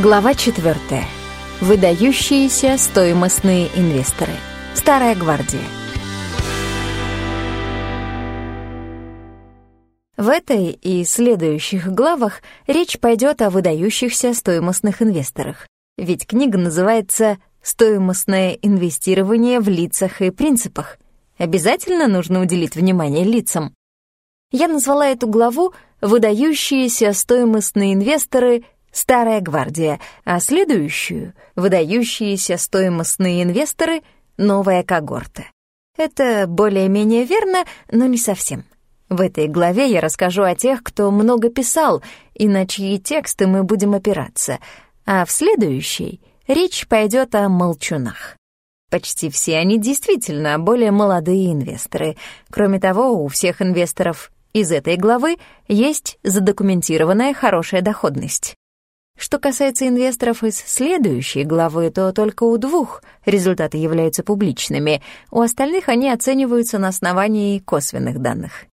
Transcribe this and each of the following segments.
Глава 4. Выдающиеся стоимостные инвесторы. Старая гвардия. В этой и следующих главах речь пойдет о выдающихся стоимостных инвесторах. Ведь книга называется «Стоимостное инвестирование в лицах и принципах». Обязательно нужно уделить внимание лицам. Я назвала эту главу «Выдающиеся стоимостные инвесторы — старая гвардия, а следующую — выдающиеся стоимостные инвесторы — новая когорта. Это более-менее верно, но не совсем. В этой главе я расскажу о тех, кто много писал, и на чьи тексты мы будем опираться, а в следующей речь пойдет о молчунах. Почти все они действительно более молодые инвесторы. Кроме того, у всех инвесторов из этой главы есть задокументированная хорошая доходность. Что касается инвесторов из следующей главы, то только у двух результаты являются публичными, у остальных они оцениваются на основании косвенных данных.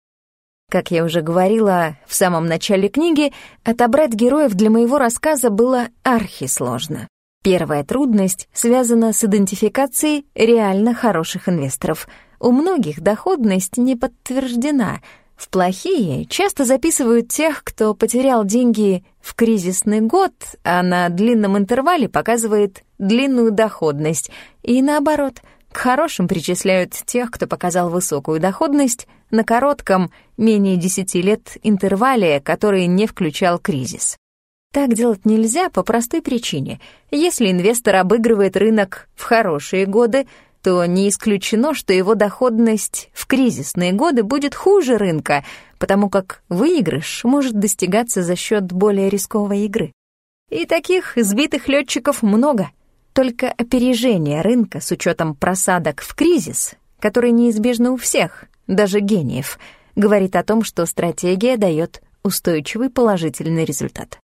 Как я уже говорила в самом начале книги, отобрать героев для моего рассказа было архисложно. Первая трудность связана с идентификацией реально хороших инвесторов. У многих доходность не подтверждена — в плохие часто записывают тех, кто потерял деньги в кризисный год, а на длинном интервале показывает длинную доходность. И наоборот, к хорошим причисляют тех, кто показал высокую доходность на коротком, менее 10 лет интервале, который не включал кризис. Так делать нельзя по простой причине. Если инвестор обыгрывает рынок в хорошие годы, то не исключено, что его доходность в кризисные годы будет хуже рынка, потому как выигрыш может достигаться за счет более рисковой игры. И таких сбитых летчиков много. Только опережение рынка с учетом просадок в кризис, который неизбежно у всех, даже гениев, говорит о том, что стратегия дает устойчивый положительный результат.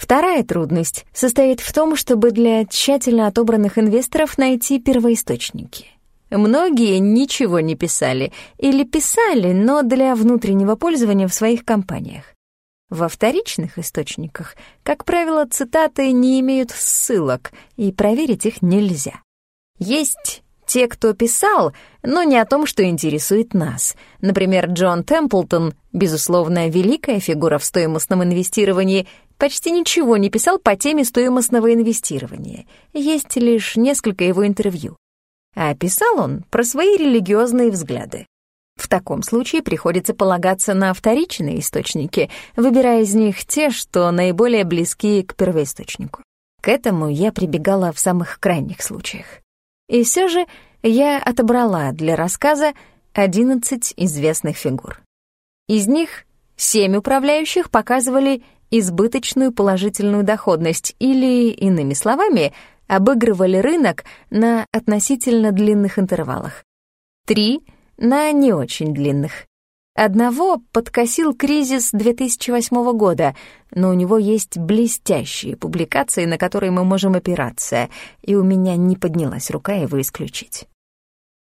Вторая трудность состоит в том, чтобы для тщательно отобранных инвесторов найти первоисточники. Многие ничего не писали или писали, но для внутреннего пользования в своих компаниях. Во вторичных источниках, как правило, цитаты не имеют ссылок, и проверить их нельзя. Есть те, кто писал, но не о том, что интересует нас. Например, Джон Темплтон, безусловно, великая фигура в стоимостном инвестировании, почти ничего не писал по теме стоимостного инвестирования. Есть лишь несколько его интервью. А писал он про свои религиозные взгляды. В таком случае приходится полагаться на вторичные источники, выбирая из них те, что наиболее близки к первоисточнику. К этому я прибегала в самых крайних случаях. И все же я отобрала для рассказа 11 известных фигур. Из них семь управляющих показывали избыточную положительную доходность или, иными словами, обыгрывали рынок на относительно длинных интервалах. Три — на не очень длинных. Одного подкосил кризис 2008 года, но у него есть блестящие публикации, на которые мы можем опираться, и у меня не поднялась рука его исключить.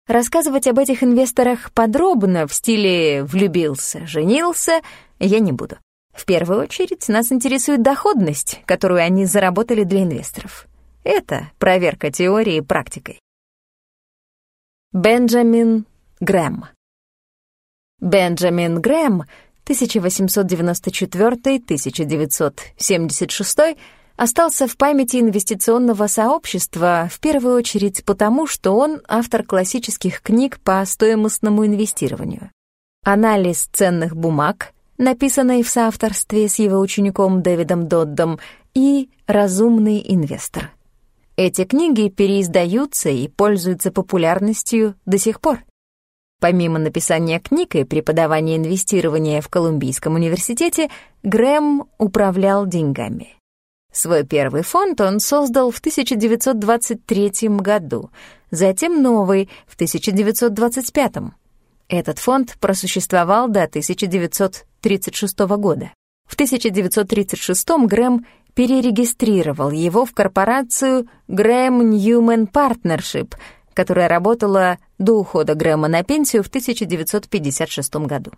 Рассказывать об этих инвесторах подробно в стиле «влюбился, женился» я не буду. В первую очередь нас интересует доходность, которую они заработали для инвесторов. Это проверка теории практикой. Бенджамин Грэм Бенджамин Грэм 1894-1976 остался в памяти инвестиционного сообщества в первую очередь потому, что он автор классических книг по стоимостному инвестированию. Анализ ценных бумаг, написанный в соавторстве с его учеником Дэвидом Доддом, и «Разумный инвестор». Эти книги переиздаются и пользуются популярностью до сих пор. Помимо написания книг и преподавания инвестирования в Колумбийском университете, Грэм управлял деньгами. Свой первый фонд он создал в 1923 году, затем новый в 1925. Этот фонд просуществовал до 1936 года. В 1936 Грэм перерегистрировал его в корпорацию Грэм Ньюман Партнершип — которая работала до ухода Грэма на пенсию в 1956 году.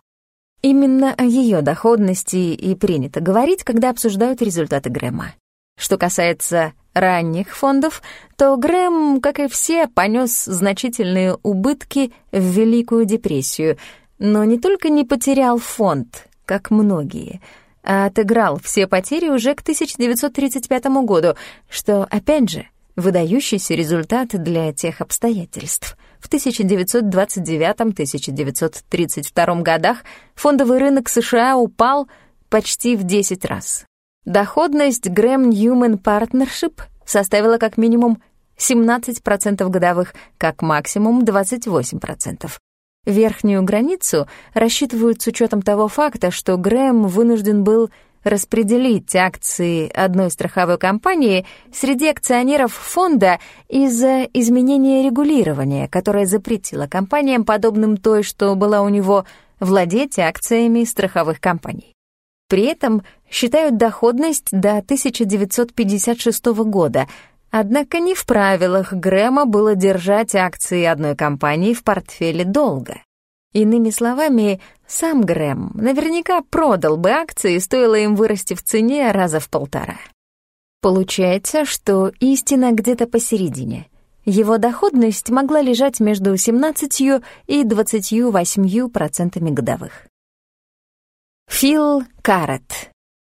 Именно о ее доходности и принято говорить, когда обсуждают результаты Грэма. Что касается ранних фондов, то Грэм, как и все, понес значительные убытки в Великую депрессию, но не только не потерял фонд, как многие, а отыграл все потери уже к 1935 году, что, опять же, выдающийся результат для тех обстоятельств. В 1929-1932 годах фондовый рынок США упал почти в 10 раз. Доходность Graham Newman Partnership составила как минимум 17% годовых, как максимум 28%. Верхнюю границу рассчитывают с учетом того факта, что Грэм вынужден был распределить акции одной страховой компании среди акционеров фонда из-за изменения регулирования, которое запретило компаниям, подобным той, что была у него, владеть акциями страховых компаний. При этом считают доходность до 1956 года, однако не в правилах Грэма было держать акции одной компании в портфеле долго. Иными словами, сам Грэм наверняка продал бы акции, стоило им вырасти в цене раза в полтора. Получается, что истина где-то посередине. Его доходность могла лежать между 17 и 28% годовых. Фил Каррет.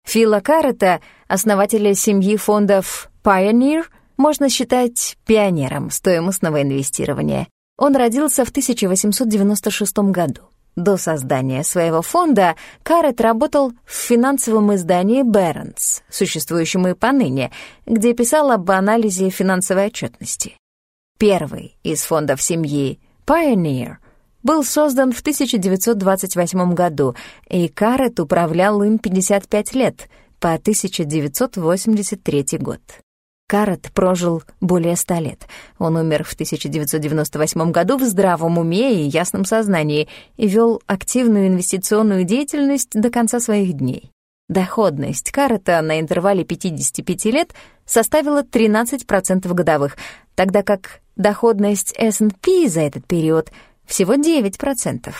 Фила Каррета, основателя семьи фондов Pioneer, можно считать пионером стоимостного инвестирования. Он родился в 1896 году. До создания своего фонда Каррет работал в финансовом издании Barron's, существующем и поныне, где писал об анализе финансовой отчетности. Первый из фондов семьи Pioneer был создан в 1928 году, и Карет управлял им 55 лет, по 1983 год. Карет прожил более ста лет. Он умер в 1998 году в здравом уме и ясном сознании и вел активную инвестиционную деятельность до конца своих дней. Доходность Карета на интервале 55 лет составила 13% годовых, тогда как доходность S&P за этот период — всего 9%.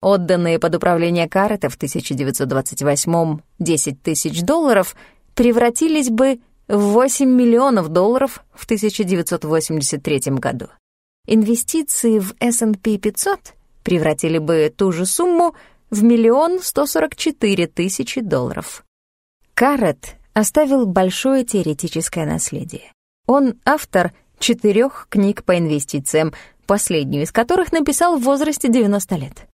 Отданные под управление Каррета в 1928-м 10 тысяч долларов превратились бы в 8 миллионов долларов в 1983 году. Инвестиции в S&P 500 превратили бы ту же сумму в миллион 144 тысячи долларов. Каррет оставил большое теоретическое наследие. Он автор четырех книг по инвестициям, последнюю из которых написал в возрасте 90 лет.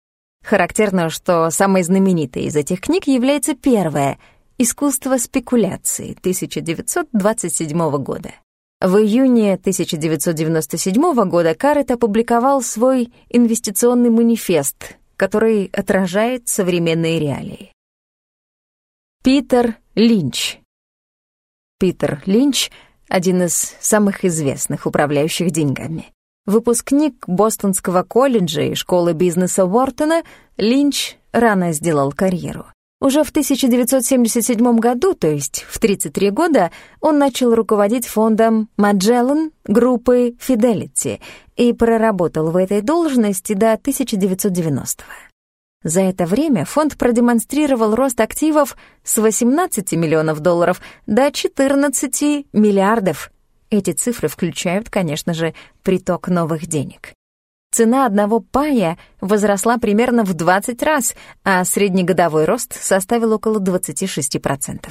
Характерно, что самой знаменитой из этих книг является первая «Искусство спекуляции» 1927 года. В июне 1997 года Каррет опубликовал свой инвестиционный манифест, который отражает современные реалии. Питер Линч Питер Линч — один из самых известных управляющих деньгами. Выпускник Бостонского колледжа и школы бизнеса Уортона, Линч рано сделал карьеру. Уже в 1977 году, то есть в 33 года, он начал руководить фондом Magellan группы Fidelity и проработал в этой должности до 1990-го. За это время фонд продемонстрировал рост активов с 18 миллионов долларов до 14 миллиардов эти цифры включают, конечно же, приток новых денег. Цена одного пая возросла примерно в 20 раз, а среднегодовой рост составил около 26%.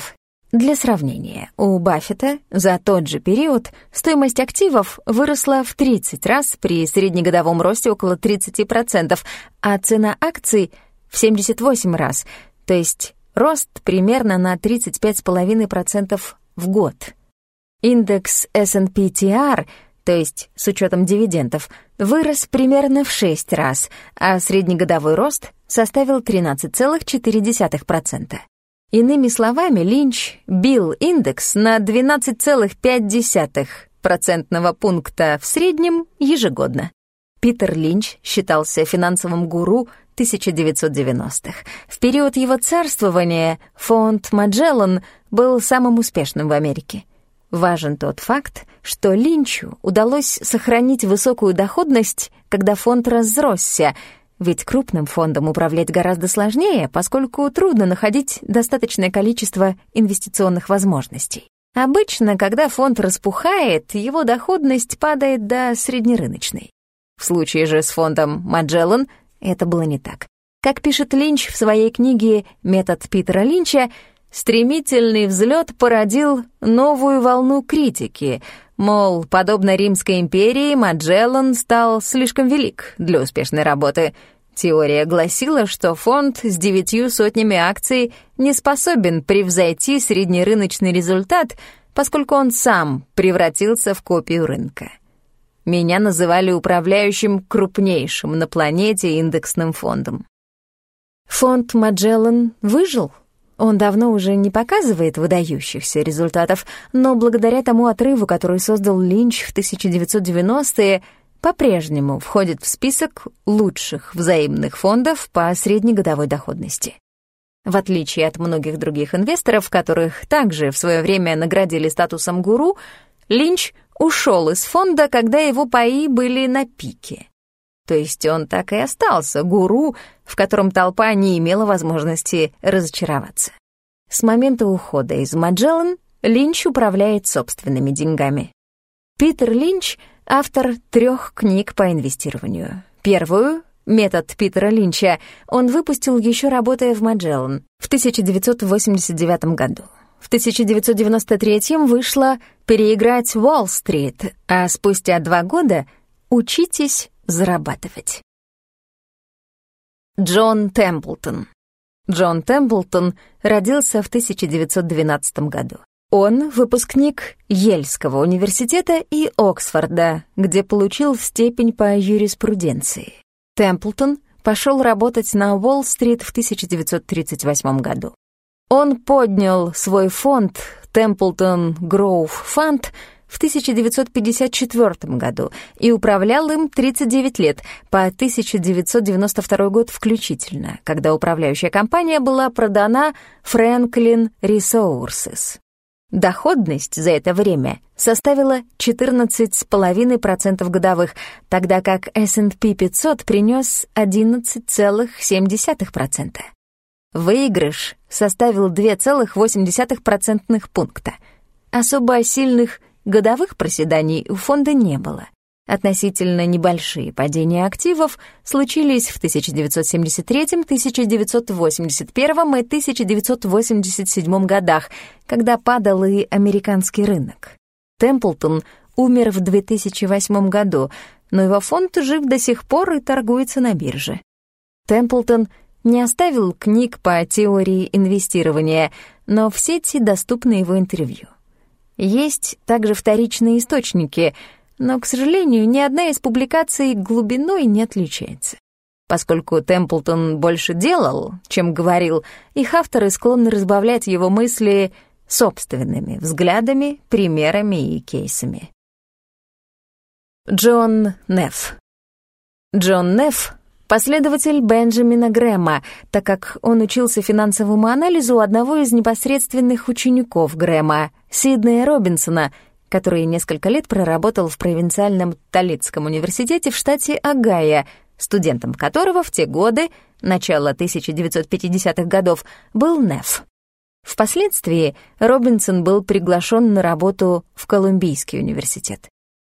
Для сравнения, у Баффета за тот же период стоимость активов выросла в 30 раз при среднегодовом росте около 30%, а цена акций — в 78 раз, то есть рост примерно на 35,5% в год. Индекс S&P TR, то есть с учетом дивидендов, вырос примерно в 6 раз, а среднегодовой рост составил 13,4%. Иными словами, Линч бил индекс на 12,5 процентного пункта в среднем ежегодно. Питер Линч считался финансовым гуру 1990-х. В период его царствования фонд Маджеллан был самым успешным в Америке — Важен тот факт, что Линчу удалось сохранить высокую доходность, когда фонд разросся, ведь крупным фондом управлять гораздо сложнее, поскольку трудно находить достаточное количество инвестиционных возможностей. Обычно, когда фонд распухает, его доходность падает до среднерыночной. В случае же с фондом Маджеллан это было не так. Как пишет Линч в своей книге «Метод Питера Линча», стремительный взлет породил новую волну критики, мол, подобно Римской империи, Маджеллан стал слишком велик для успешной работы. Теория гласила, что фонд с девятью сотнями акций не способен превзойти среднерыночный результат, поскольку он сам превратился в копию рынка. Меня называли управляющим крупнейшим на планете индексным фондом. Фонд Маджеллан выжил. Он давно уже не показывает выдающихся результатов, но благодаря тому отрыву, который создал Линч в 1990-е, по-прежнему входит в список лучших взаимных фондов по среднегодовой доходности. В отличие от многих других инвесторов, которых также в свое время наградили статусом гуру, Линч ушел из фонда, когда его паи были на пике. То есть он так и остался гуру, в котором толпа не имела возможности разочароваться. С момента ухода из Маджеллан Линч управляет собственными деньгами. Питер Линч — автор трех книг по инвестированию. Первую «Метод Питера Линча» он выпустил еще работая в Маджеллан в 1989 году. В 1993 вышла «Переиграть Уолл-стрит», а спустя два года «Учитесь зарабатывать». Джон Темплтон Джон Темплтон родился в 1912 году. Он — выпускник Ельского университета и Оксфорда, где получил степень по юриспруденции. Темплтон пошел работать на Уолл-стрит в 1938 году. Он поднял свой фонд Templeton Grove Fund в 1954 году и управлял им 39 лет, по 1992 год включительно, когда управляющая компания была продана Franklin Resources. Доходность за это время составила 14,5% годовых, тогда как S&P 500 принес 11,7%. Выигрыш составил 2,8% пункта. Особо сильных годовых проседаний у фонда не было. Относительно небольшие падения активов случились в 1973, 1981 и 1987 годах, когда падал и американский рынок. Темплтон умер в 2008 году, но его фонд жив до сих пор и торгуется на бирже. Темплтон — не оставил книг по теории инвестирования, но в сети доступны его интервью. Есть также вторичные источники, но, к сожалению, ни одна из публикаций глубиной не отличается. Поскольку Темплтон больше делал, чем говорил, их авторы склонны разбавлять его мысли собственными взглядами, примерами и кейсами. Джон Нефф Джон Нефф Последователь Бенджамина Грэма, так как он учился финансовому анализу у одного из непосредственных учеников Грэма, Сиднея Робинсона, который несколько лет проработал в провинциальном Талитском университете в штате Огайо, студентом которого в те годы, начало 1950-х годов, был Неф. Впоследствии Робинсон был приглашен на работу в Колумбийский университет.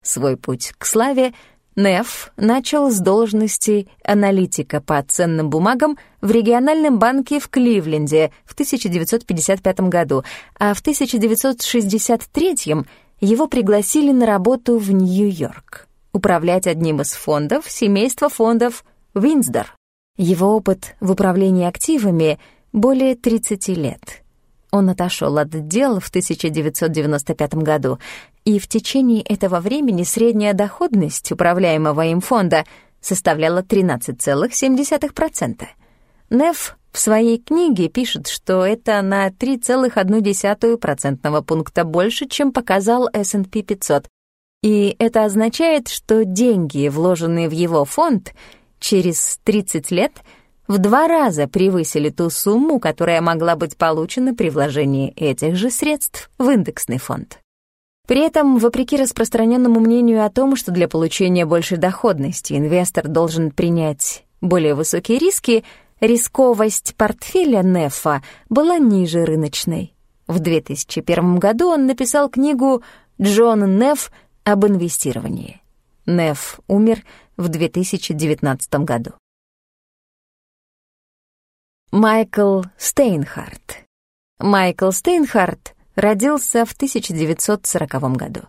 Свой путь к славе Неф начал с должности аналитика по ценным бумагам в региональном банке в Кливленде в 1955 году, а в 1963 его пригласили на работу в Нью-Йорк, управлять одним из фондов семейства фондов Винсдор. Его опыт в управлении активами более 30 лет. Он отошел от дел в 1995 году и в течение этого времени средняя доходность управляемого им фонда составляла 13,7%. Неф в своей книге пишет, что это на 3,1% пункта больше, чем показал S&P 500. И это означает, что деньги, вложенные в его фонд, через 30 лет в два раза превысили ту сумму, которая могла быть получена при вложении этих же средств в индексный фонд. При этом, вопреки распространенному мнению о том, что для получения большей доходности инвестор должен принять более высокие риски, рисковость портфеля Нефа была ниже рыночной. В 2001 году он написал книгу «Джон Нефф об инвестировании». Нефф умер в 2019 году. Майкл Стейнхарт. Майкл Стейнхарт родился в 1940 году.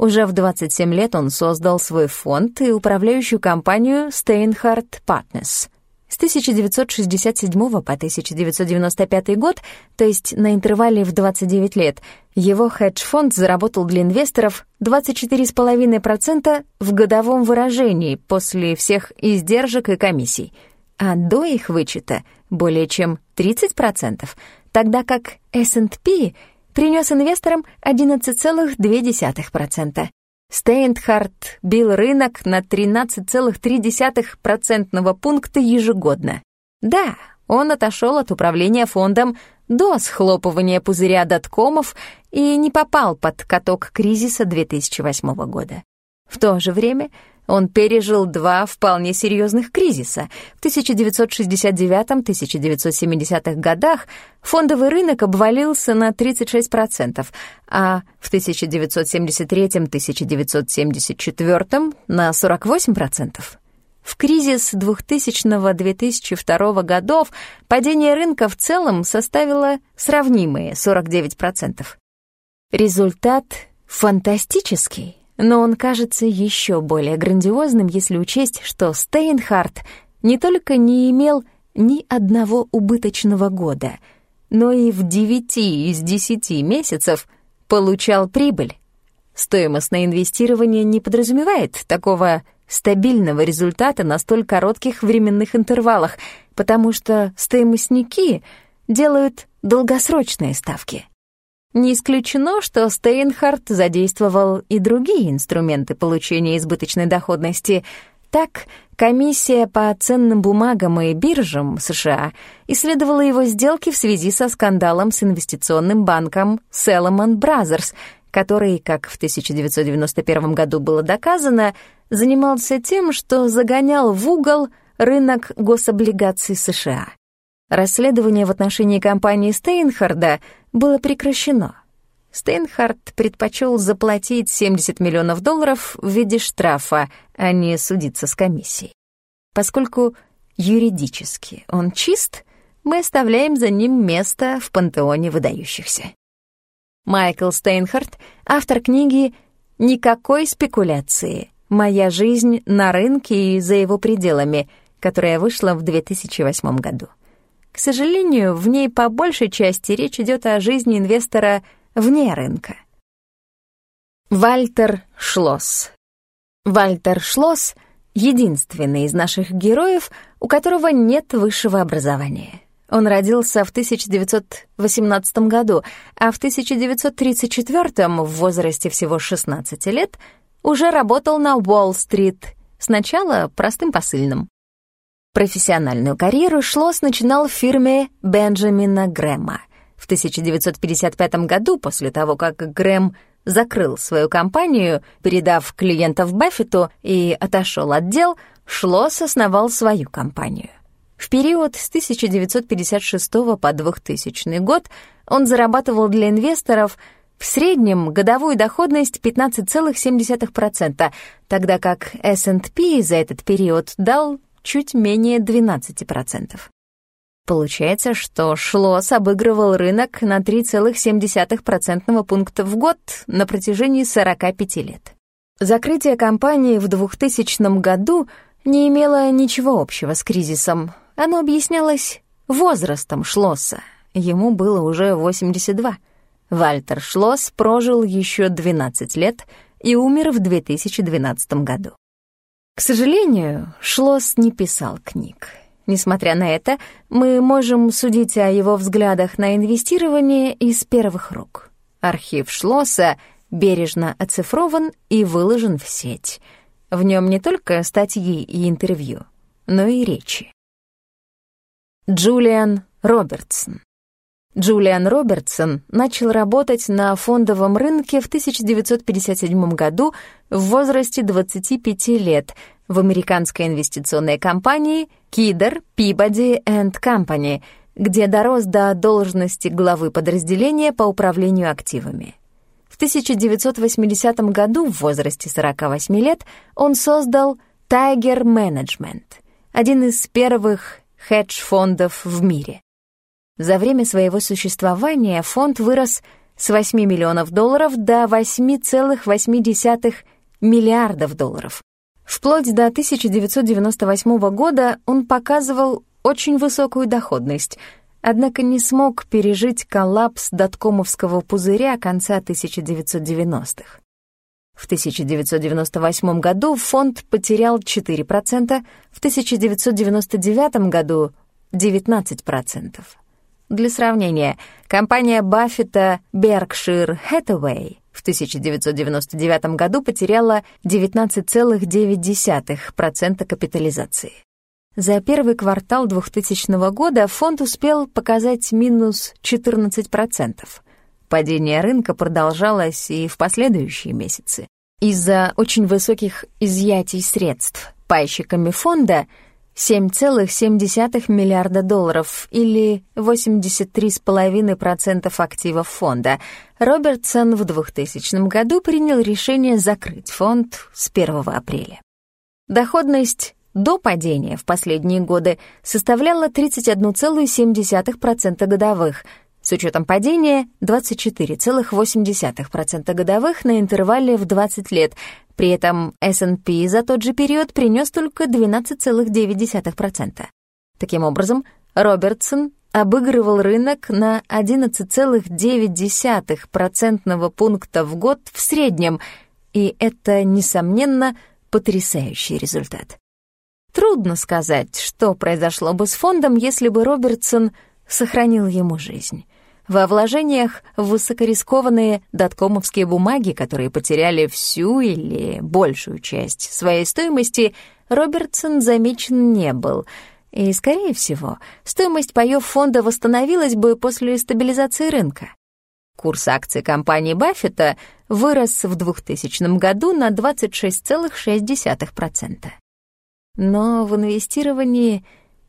Уже в 27 лет он создал свой фонд и управляющую компанию Steinhardt Partners. С 1967 по 1995 год, то есть на интервале в 29 лет, его хедж-фонд заработал для инвесторов 24,5% в годовом выражении после всех издержек и комиссий, а до их вычета — более чем 30%, тогда как S&P принес инвесторам 11,2%. Стейнхарт бил рынок на 13,3% пункта ежегодно. Да, он отошел от управления фондом до схлопывания пузыря доткомов и не попал под каток кризиса 2008 года. В то же время он пережил два вполне серьезных кризиса. В 1969-1970-х годах фондовый рынок обвалился на 36%, а в 1973-1974 на 48%. В кризис 2000-2002 годов падение рынка в целом составило сравнимые 49%. Результат фантастический. Но он кажется еще более грандиозным, если учесть, что Стейнхарт не только не имел ни одного убыточного года, но и в девяти из десяти месяцев получал прибыль. Стоимостное инвестирование не подразумевает такого стабильного результата на столь коротких временных интервалах, потому что стоимостники делают долгосрочные ставки. Не исключено, что Стейнхарт задействовал и другие инструменты получения избыточной доходности. Так, комиссия по ценным бумагам и биржам США исследовала его сделки в связи со скандалом с инвестиционным банком Salomon Brothers, который, как в 1991 году было доказано, занимался тем, что загонял в угол рынок гособлигаций США. Расследование в отношении компании Стейнхарда было прекращено. Стейнхард предпочел заплатить 70 миллионов долларов в виде штрафа, а не судиться с комиссией. Поскольку юридически он чист, мы оставляем за ним место в пантеоне выдающихся. Майкл Стейнхард, автор книги «Никакой спекуляции. Моя жизнь на рынке и за его пределами», которая вышла в 2008 году. К сожалению, в ней по большей части речь идет о жизни инвестора вне рынка. Вальтер Шлосс. Вальтер Шлосс — единственный из наших героев, у которого нет высшего образования. Он родился в 1918 году, а в 1934 в возрасте всего 16 лет уже работал на Уолл-стрит, сначала простым посыльным. Профессиональную карьеру Шлосс начинал в фирме Бенджамина Грэма. В 1955 году, после того, как Грэм закрыл свою компанию, передав клиентов Баффету и отошел от дел, Шлосс основал свою компанию. В период с 1956 по 2000 год он зарабатывал для инвесторов в среднем годовую доходность 15,7%, тогда как S&P за этот период дал чуть менее 12%. Получается, что Шлосс обыгрывал рынок на 3,7% пункта в год на протяжении 45 лет. Закрытие компании в 2000 году не имело ничего общего с кризисом. Оно объяснялось возрастом Шлосса. Ему было уже 82. Вальтер Шлосс прожил еще 12 лет и умер в 2012 году. К сожалению, Шлосс не писал книг. Несмотря на это, мы можем судить о его взглядах на инвестирование из первых рук. Архив Шлосса бережно оцифрован и выложен в сеть. В нем не только статьи и интервью, но и речи. Джулиан Робертсон Джулиан Робертсон начал работать на фондовом рынке в 1957 году в возрасте 25 лет в американской инвестиционной компании Kidder, Peabody Company, где дорос до должности главы подразделения по управлению активами. В 1980 году, в возрасте 48 лет, он создал Tiger Management, один из первых хедж-фондов в мире. За время своего существования фонд вырос с 8 миллионов долларов до 8,8 миллиардов долларов. Вплоть до 1998 года он показывал очень высокую доходность, однако не смог пережить коллапс доткомовского пузыря конца 1990-х. В 1998 году фонд потерял 4%, в 1999 году — 19%. Для сравнения, компания Баффета Berkshire Hathaway в 1999 году потеряла 19,9% капитализации. За первый квартал 2000 года фонд успел показать минус 14%. Падение рынка продолжалось и в последующие месяцы. Из-за очень высоких изъятий средств пайщиками фонда 7,7 миллиарда долларов или 83,5% активов фонда, Робертсон в 2000 году принял решение закрыть фонд с 1 апреля. Доходность до падения в последние годы составляла 31,7% годовых, с учетом падения 24,8% годовых на интервале в 20 лет. При этом S&P за тот же период принес только 12,9%. Таким образом, Робертсон обыгрывал рынок на 11,9% пункта в год в среднем, и это, несомненно, потрясающий результат. Трудно сказать, что произошло бы с фондом, если бы Робертсон сохранил ему жизнь. Во вложениях в высокорискованные доткомовские бумаги, которые потеряли всю или большую часть своей стоимости, Робертсон замечен не был. И, скорее всего, стоимость паёв фонда восстановилась бы после стабилизации рынка. Курс акций компании Баффета вырос в 2000 году на 26,6%. Но в инвестировании,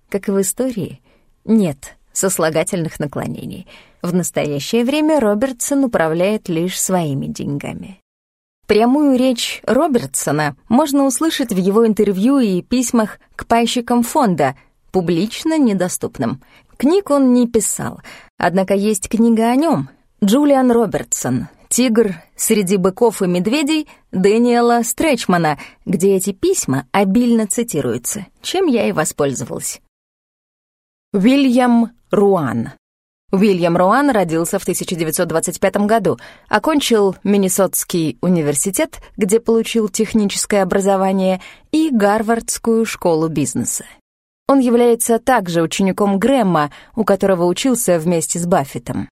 как и в истории, нет сослагательных наклонений. В настоящее время Робертсон управляет лишь своими деньгами. Прямую речь Робертсона можно услышать в его интервью и письмах к пайщикам фонда, публично недоступным. Книг он не писал, однако есть книга о нем. Джулиан Робертсон «Тигр среди быков и медведей» Дэниела Стречмана, где эти письма обильно цитируются, чем я и воспользовалась. Уильям Руан. Уильям Руан родился в 1925 году, окончил Миннесотский университет, где получил техническое образование, и Гарвардскую школу бизнеса. Он является также учеником Грэмма, у которого учился вместе с Баффетом.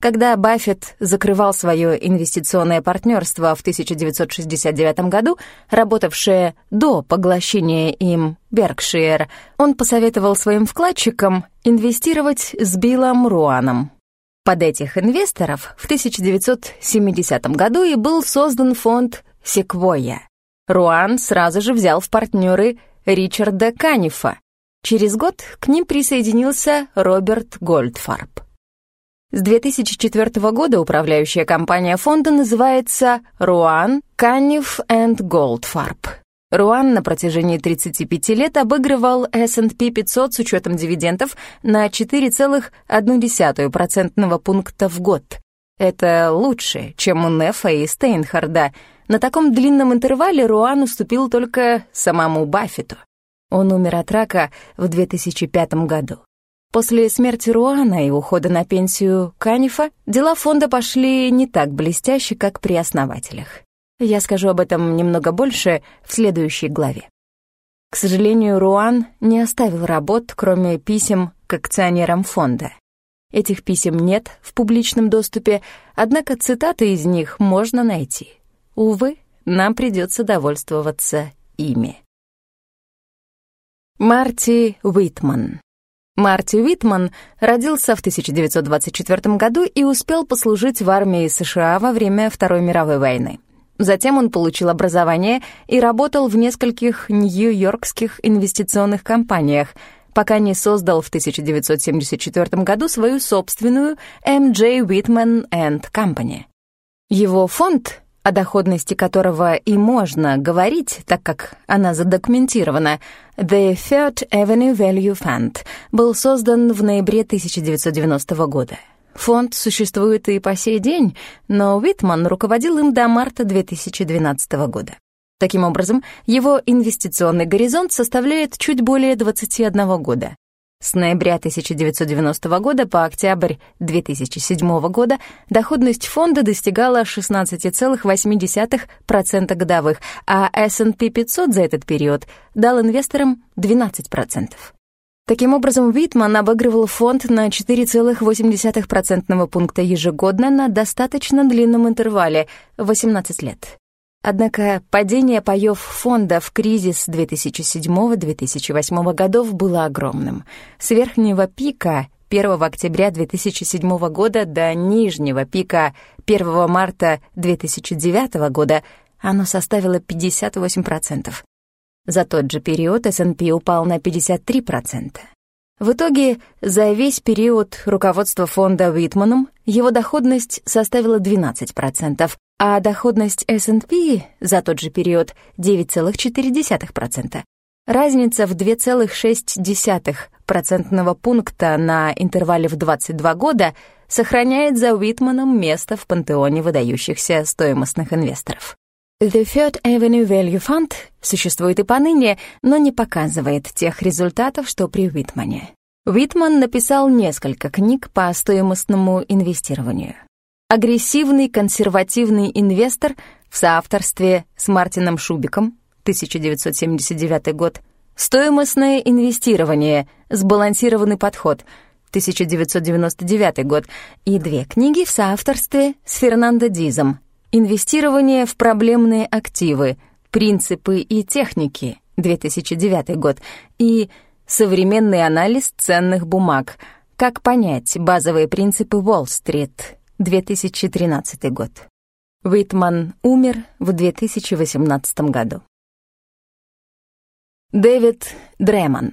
Когда Баффет закрывал свое инвестиционное партнерство в 1969 году, работавшее до поглощения им Беркшир, он посоветовал своим вкладчикам инвестировать с Биллом Руаном. Под этих инвесторов в 1970 году и был создан фонд «Секвойя». Руан сразу же взял в партнеры Ричарда Канифа. Через год к ним присоединился Роберт Гольдфарб. С 2004 года управляющая компания фонда называется Руан Канниф энд Голдфарб. Руан на протяжении 35 лет обыгрывал S&P 500 с учетом дивидендов на 4,1% пункта в год. Это лучше, чем у Нефа и Стейнхарда. На таком длинном интервале Руан уступил только самому Баффету. Он умер от рака в 2005 году. После смерти Руана и ухода на пенсию Канифа дела фонда пошли не так блестяще, как при основателях. Я скажу об этом немного больше в следующей главе. К сожалению, Руан не оставил работ, кроме писем к акционерам фонда. Этих писем нет в публичном доступе, однако цитаты из них можно найти. Увы, нам придется довольствоваться ими. Марти Уитман Марти Уитман родился в 1924 году и успел послужить в армии США во время Второй мировой войны. Затем он получил образование и работал в нескольких нью-йоркских инвестиционных компаниях, пока не создал в 1974 году свою собственную MJ Whitman Company. Его фонд, о доходности которого и можно говорить, так как она задокументирована, The Third Avenue Value Fund, был создан в ноябре 1990 года. Фонд существует и по сей день, но Уитман руководил им до марта 2012 года. Таким образом, его инвестиционный горизонт составляет чуть более 21 года. С ноября 1990 года по октябрь 2007 года доходность фонда достигала 16,8% годовых, а S&P 500 за этот период дал инвесторам 12%. Таким образом, Витман обыгрывал фонд на 4,8% пункта ежегодно на достаточно длинном интервале — 18 лет. Однако падение паёв фонда в кризис 2007-2008 годов было огромным. С верхнего пика 1 октября 2007 года до нижнего пика 1 марта 2009 года оно составило 58%. За тот же период S&P упал на 53%. В итоге, за весь период руководства фонда Уитманом его доходность составила 12%, а доходность S&P за тот же период — 9,4%. Разница в 2,6 процентного пункта на интервале в 22 года сохраняет за Уитманом место в пантеоне выдающихся стоимостных инвесторов. The Third Avenue Value Fund существует и поныне, но не показывает тех результатов, что при Уитмане. Уитман написал несколько книг по стоимостному инвестированию. «Агрессивный консервативный инвестор» в соавторстве с Мартином Шубиком, 1979 год, «Стоимостное инвестирование. Сбалансированный подход», 1999 год, и две книги в соавторстве с Фернандо Дизом. Инвестирование в проблемные активы, принципы и техники, 2009 год, и современный анализ ценных бумаг, как понять базовые принципы Уолл-стрит, 2013 год. Уитман умер в 2018 году. Дэвид Дремон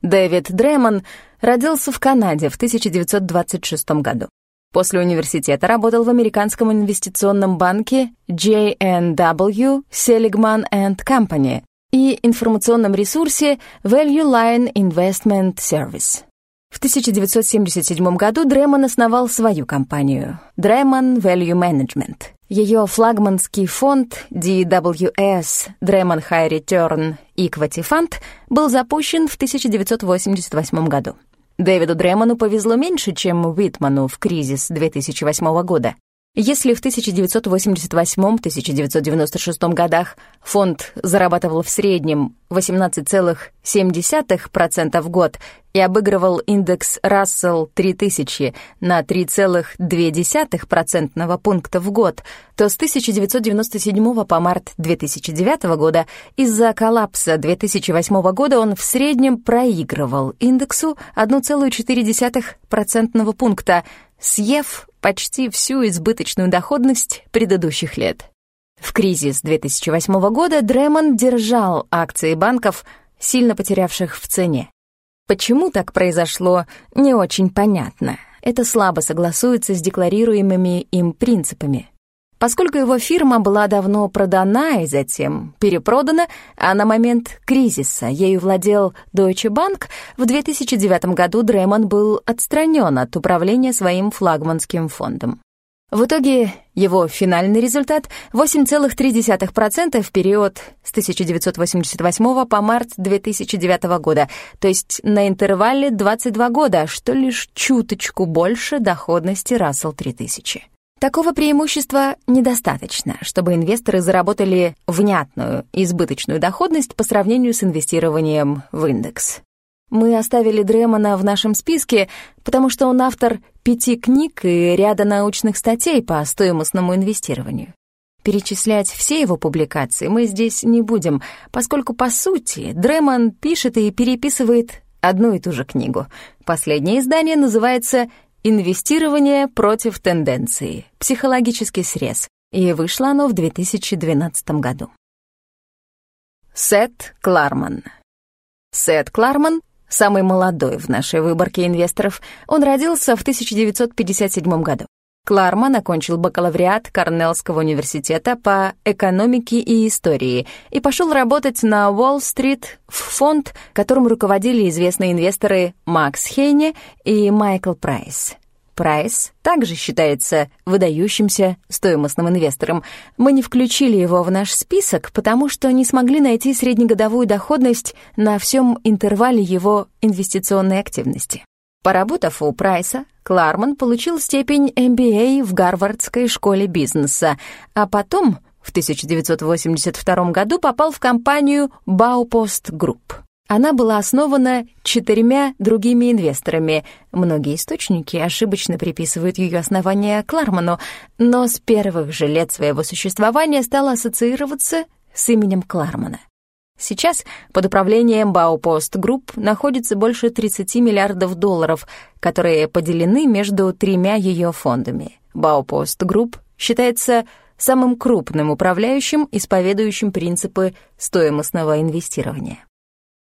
Дэвид Дремон родился в Канаде в 1926 году. После университета работал в американском инвестиционном банке J&W Seligman Company и информационном ресурсе Value Line Investment Service. В 1977 году Дремон основал свою компанию Dремон Value Management. Ее флагманский фонд DWS Dремон High Return Equity Fund был запущен в 1988 году. Дэвиду Дремону повезло меньше, чем Уитману в кризис 2008 года. Если в 1988-1996 годах фонд зарабатывал в среднем 18,7% в год и обыгрывал индекс Russell 3000 на 3,2% пункта в год, то с 1997 по март 2009 года из-за коллапса 2008 года он в среднем проигрывал индексу 1,4% пункта, съев почти всю избыточную доходность предыдущих лет. В кризис 2008 года Дремон держал акции банков, сильно потерявших в цене. Почему так произошло, не очень понятно. Это слабо согласуется с декларируемыми им принципами. Поскольку его фирма была давно продана и затем перепродана, а на момент кризиса ею владел Deutsche Bank, в 2009 году Дремон был отстранен от управления своим флагманским фондом. В итоге его финальный результат — 8,3% в период с 1988 по март 2009 года, то есть на интервале 22 года, что лишь чуточку больше доходности Russell 3000. Такого преимущества недостаточно, чтобы инвесторы заработали внятную избыточную доходность по сравнению с инвестированием в индекс. Мы оставили Дремона в нашем списке, потому что он автор пяти книг и ряда научных статей по стоимостному инвестированию. Перечислять все его публикации мы здесь не будем, поскольку, по сути, Дремон пишет и переписывает одну и ту же книгу. Последнее издание называется «Инвестирование против тенденции. Психологический срез», и вышло оно в 2012 году. Сет Кларман Сет Кларман самый молодой в нашей выборке инвесторов. Он родился в 1957 году. Кларман окончил бакалавриат Корнеллского университета по экономике и истории и пошел работать на Уолл-стрит в фонд, которым руководили известные инвесторы Макс Хейне и Майкл Прайс. Прайс также считается выдающимся стоимостным инвестором. Мы не включили его в наш список, потому что не смогли найти среднегодовую доходность на всем интервале его инвестиционной активности. Поработав у Прайса, Кларман получил степень MBA в Гарвардской школе бизнеса, а потом, в 1982 году, попал в компанию Baupost Group. Она была основана четырьмя другими инвесторами. Многие источники ошибочно приписывают ее основание Кларману, но с первых же лет своего существования стала ассоциироваться с именем Клармана. Сейчас под управлением Baupost Group находится больше 30 миллиардов долларов, которые поделены между тремя ее фондами. Baupost Group считается самым крупным управляющим, исповедующим принципы стоимостного инвестирования.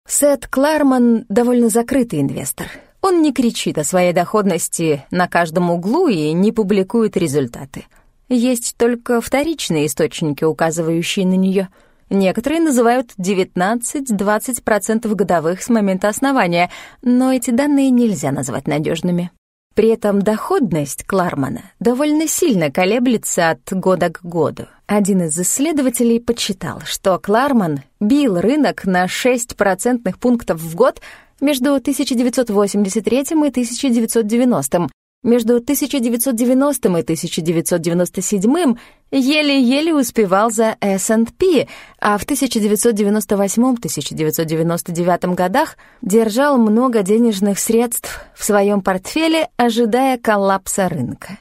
Сет Кларман довольно закрытый инвестор. Он не кричит о своей доходности на каждом углу и не публикует результаты. Есть только вторичные источники, указывающие на нее. Некоторые называют 19-20% годовых с момента основания, но эти данные нельзя назвать надежными. При этом доходность Клармана довольно сильно колеблется от года к году. Один из исследователей подсчитал, что Кларман бил рынок на 6 процентных пунктов в год между 1983 и 1990, между 1990 и 1997 еле-еле успевал за S&P, а в 1998-1999 годах держал много денежных средств в своем портфеле, ожидая коллапса рынка.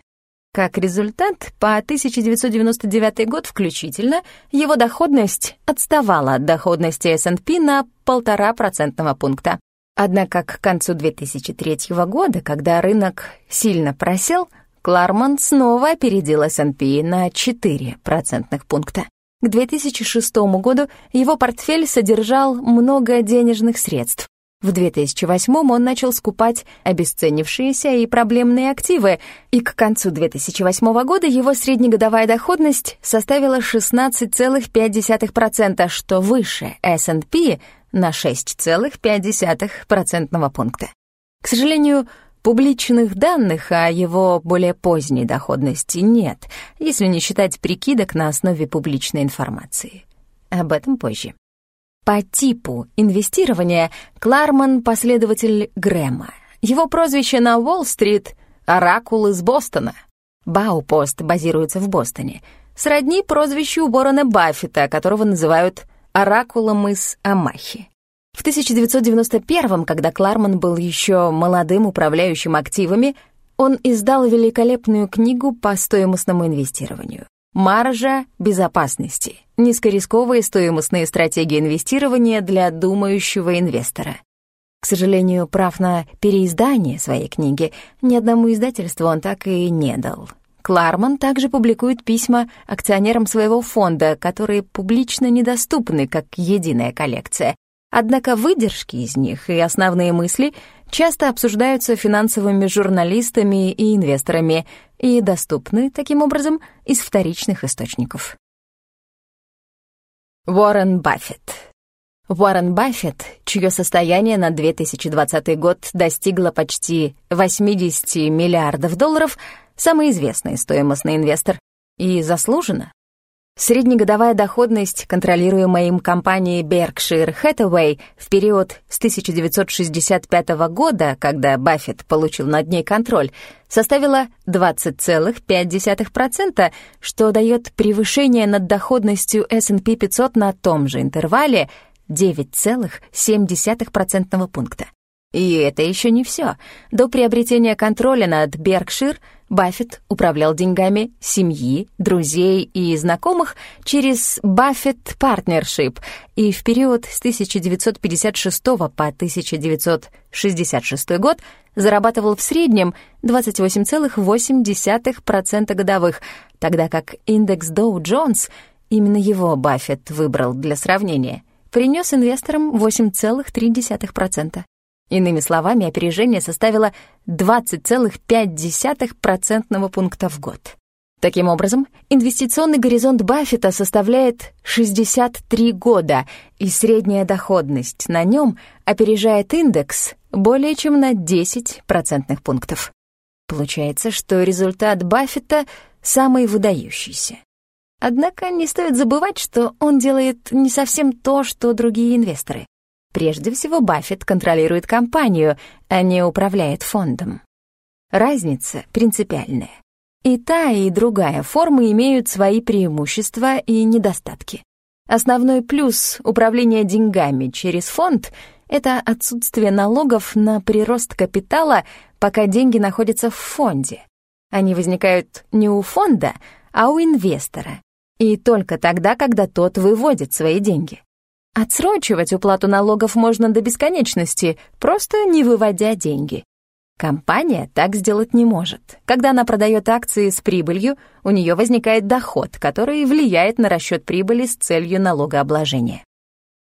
Как результат, по 1999 год включительно его доходность отставала от доходности S&P на полтора процентного пункта. Однако к концу 2003 года, когда рынок сильно просел, Кларман снова опередил S&P на 4 процентных пункта. К 2006 году его портфель содержал много денежных средств. В 2008 он начал скупать обесценившиеся и проблемные активы, и к концу 2008 года его среднегодовая доходность составила 16,5%, что выше S&P на 6,5% пункта. К сожалению, публичных данных о его более поздней доходности нет, если не считать прикидок на основе публичной информации. Об этом позже. По типу инвестирования Кларман — последователь Грэма. Его прозвище на Уолл-стрит — «Оракул из Бостона». Баупост базируется в Бостоне. Сродни прозвищу Уоррена Баффета, которого называют оракулом из Амахи. В 1991 когда Кларман был еще молодым управляющим активами, он издал великолепную книгу по стоимостному инвестированию. Маржа безопасности. Низкорисковые стоимостные стратегии инвестирования для думающего инвестора. К сожалению, прав на переиздание своей книги ни одному издательству он так и не дал. Кларман также публикует письма акционерам своего фонда, которые публично недоступны как единая коллекция. Однако выдержки из них и основные мысли часто обсуждаются финансовыми журналистами и инвесторами и доступны, таким образом, из вторичных источников. Уоррен Баффет Уоррен Баффет, чье состояние на 2020 год достигло почти 80 миллиардов долларов, самый известный стоимостный инвестор. И заслуженно. Среднегодовая доходность, контролируемая им компанией Berkshire Hathaway в период с 1965 года, когда Баффет получил над ней контроль, составила 20,5%, что дает превышение над доходностью S&P 500 на том же интервале 9,7% пункта. И это еще не все. До приобретения контроля над Беркшир Баффет управлял деньгами семьи, друзей и знакомых через Partnership и в период с 1956 по 1966 год зарабатывал в среднем 28,8% годовых, тогда как индекс Dow Jones, именно его Баффет выбрал для сравнения, принес инвесторам 8,3%. Иными словами, опережение составило 20,5% пункта в год. Таким образом, инвестиционный горизонт Баффета составляет 63 года, и средняя доходность на нем опережает индекс более чем на 10 процентных пунктов. Получается, что результат Баффета самый выдающийся. Однако не стоит забывать, что он делает не совсем то, что другие инвесторы. Прежде всего, Баффет контролирует компанию, а не управляет фондом. Разница принципиальная. И та, и другая формы имеют свои преимущества и недостатки. Основной плюс управления деньгами через фонд — это отсутствие налогов на прирост капитала, пока деньги находятся в фонде. Они возникают не у фонда, а у инвестора. И только тогда, когда тот выводит свои деньги. Отсрочивать уплату налогов можно до бесконечности, просто не выводя деньги. Компания так сделать не может. Когда она продает акции с прибылью, у нее возникает доход, который влияет на расчет прибыли с целью налогообложения.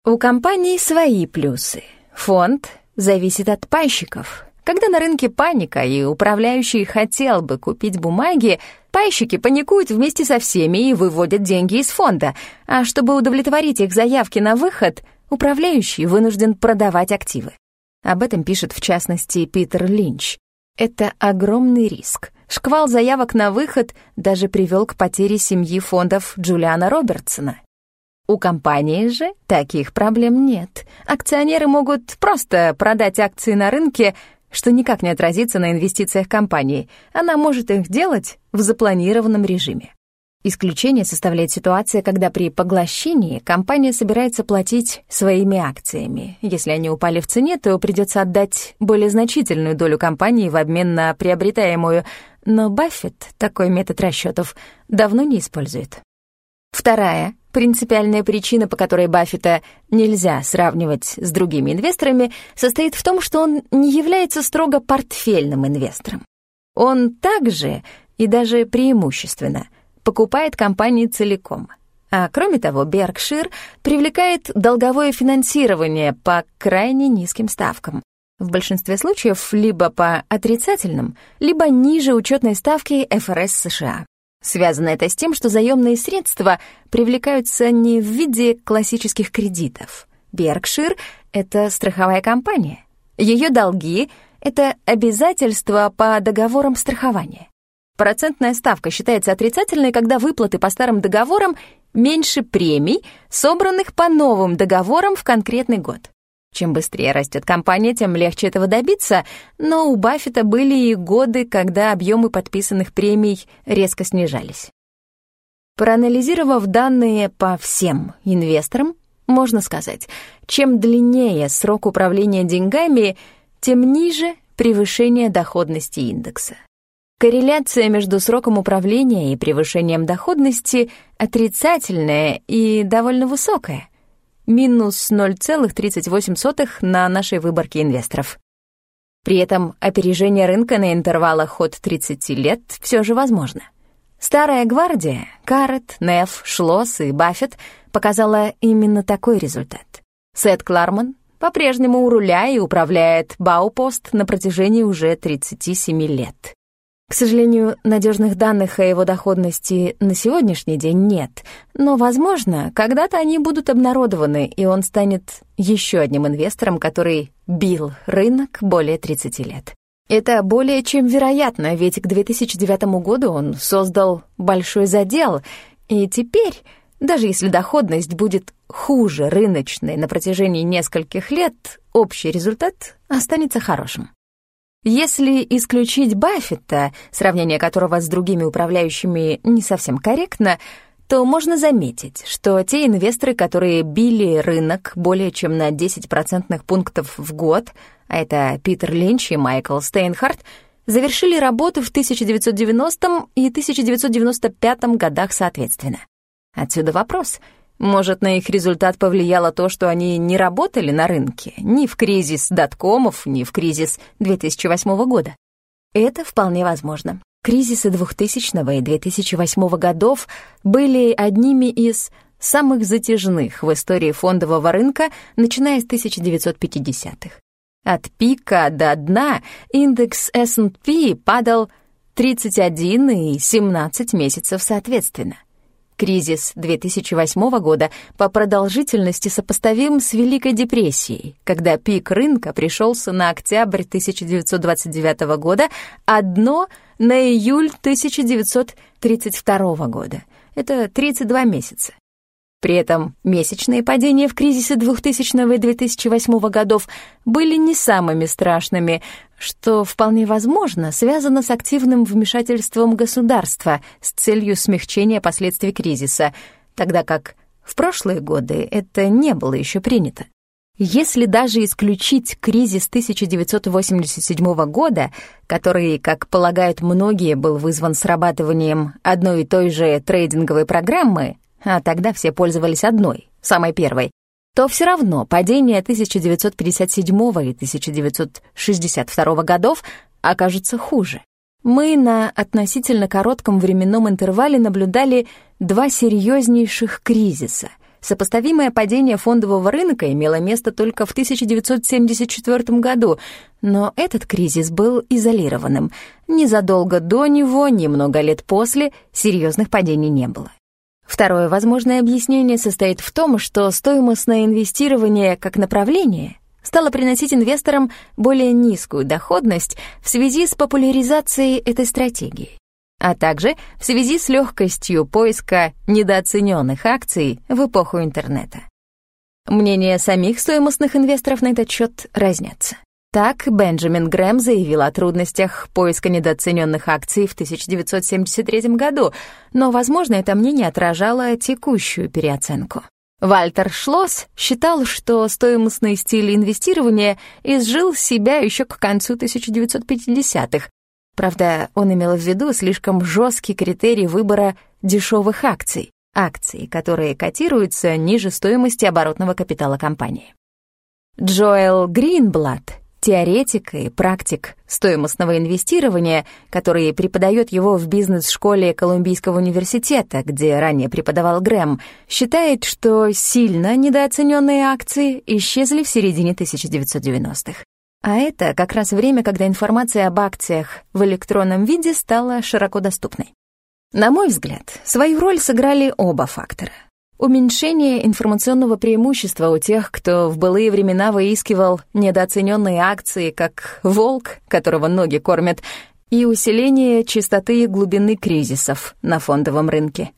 У компании свои плюсы. Фонд зависит от пайщиков. Когда на рынке паника и управляющий хотел бы купить бумаги, пайщики паникуют вместе со всеми и выводят деньги из фонда, а чтобы удовлетворить их заявки на выход, управляющий вынужден продавать активы. Об этом пишет в частности Питер Линч. Это огромный риск. Шквал заявок на выход даже привел к потере семьи фондов Джулиана Робертсона. У компании же таких проблем нет. Акционеры могут просто продать акции на рынке, что никак не отразится на инвестициях компании. Она может их делать в запланированном режиме. Исключение составляет ситуация, когда при поглощении компания собирается платить своими акциями. Если они упали в цене, то придется отдать более значительную долю компании в обмен на приобретаемую, но Баффет такой метод расчетов давно не использует. Вторая принципиальная причина, по которой Баффета нельзя сравнивать с другими инвесторами, состоит в том, что он не является строго портфельным инвестором. Он также и даже преимущественно — покупает компании целиком. А кроме того, Беркшир привлекает долговое финансирование по крайне низким ставкам. В большинстве случаев либо по отрицательным, либо ниже учетной ставки ФРС США. Связано это с тем, что заемные средства привлекаются не в виде классических кредитов. Беркшир — это страховая компания. Ее долги — это обязательства по договорам страхования. Процентная ставка считается отрицательной, когда выплаты по старым договорам меньше премий, собранных по новым договорам в конкретный год. Чем быстрее растет компания, тем легче этого добиться, но у Баффета были и годы, когда объемы подписанных премий резко снижались. Проанализировав данные по всем инвесторам, можно сказать, чем длиннее срок управления деньгами, тем ниже превышение доходности индекса. Корреляция между сроком управления и превышением доходности отрицательная и довольно высокая. Минус 0,38 на нашей выборке инвесторов. При этом опережение рынка на интервалах от 30 лет все же возможно. Старая гвардия, Каррет, Неф, Шлосс и Баффет показала именно такой результат. Сет Кларман по-прежнему у руля и управляет Баупост на протяжении уже 37 лет. К сожалению, надежных данных о его доходности на сегодняшний день нет, но, возможно, когда-то они будут обнародованы, и он станет еще одним инвестором, который бил рынок более 30 лет. Это более чем вероятно, ведь к 2009 году он создал большой задел, и теперь, даже если доходность будет хуже рыночной на протяжении нескольких лет, общий результат останется хорошим. Если исключить Баффета, сравнение которого с другими управляющими не совсем корректно, то можно заметить, что те инвесторы, которые били рынок более чем на 10 процентных пунктов в год, а это Питер Линч и Майкл Стейнхарт, завершили работу в 1990 и 1995 годах соответственно. Отсюда вопрос — может, на их результат повлияло то, что они не работали на рынке ни в кризис доткомов, ни в кризис 2008 года? Это вполне возможно. Кризисы 2000 и 2008 годов были одними из самых затяжных в истории фондового рынка, начиная с 1950-х. От пика до дна индекс S&P падал 31 и 17 месяцев соответственно. Кризис 2008 года по продолжительности сопоставим с Великой депрессией, когда пик рынка пришелся на октябрь 1929 года, а дно — на июль 1932 года. Это 32 месяца. При этом месячные падения в кризисе 2000 и 2008 годов были не самыми страшными, что вполне возможно связано с активным вмешательством государства с целью смягчения последствий кризиса, тогда как в прошлые годы это не было еще принято. Если даже исключить кризис 1987 года, который, как полагают многие, был вызван срабатыванием одной и той же трейдинговой программы, а тогда все пользовались одной, самой первой, то все равно падение 1957 и 1962 годов окажется хуже. Мы на относительно коротком временном интервале наблюдали два серьезнейших кризиса. Сопоставимое падение фондового рынка имело место только в 1974 году, но этот кризис был изолированным. Незадолго до него, ни много лет после, серьезных падений не было. Второе возможное объяснение состоит в том, что стоимостное инвестирование как направление стало приносить инвесторам более низкую доходность в связи с популяризацией этой стратегии, а также в связи с легкостью поиска недооцененных акций в эпоху интернета. Мнения самих стоимостных инвесторов на этот счет разнятся. Так, Бенджамин Грэм заявил о трудностях поиска недооцененных акций в 1973 году, но, возможно, это мнение отражало текущую переоценку. Вальтер Шлосс считал, что стоимостный стиль инвестирования изжил себя еще к концу 1950-х. Правда, он имел в виду слишком жесткий критерий выбора дешевых акций, акций, которые котируются ниже стоимости оборотного капитала компании. Джоэл Гринблат теоретик и практик стоимостного инвестирования, который преподает его в бизнес-школе Колумбийского университета, где ранее преподавал Грэм, считает, что сильно недооцененные акции исчезли в середине 1990-х. А это как раз время, когда информация об акциях в электронном виде стала широко доступной. На мой взгляд, свою роль сыграли оба фактора. Уменьшение информационного преимущества у тех, кто в былые времена выискивал недооцененные акции, как волк, которого ноги кормят, и усиление частоты и глубины кризисов на фондовом рынке.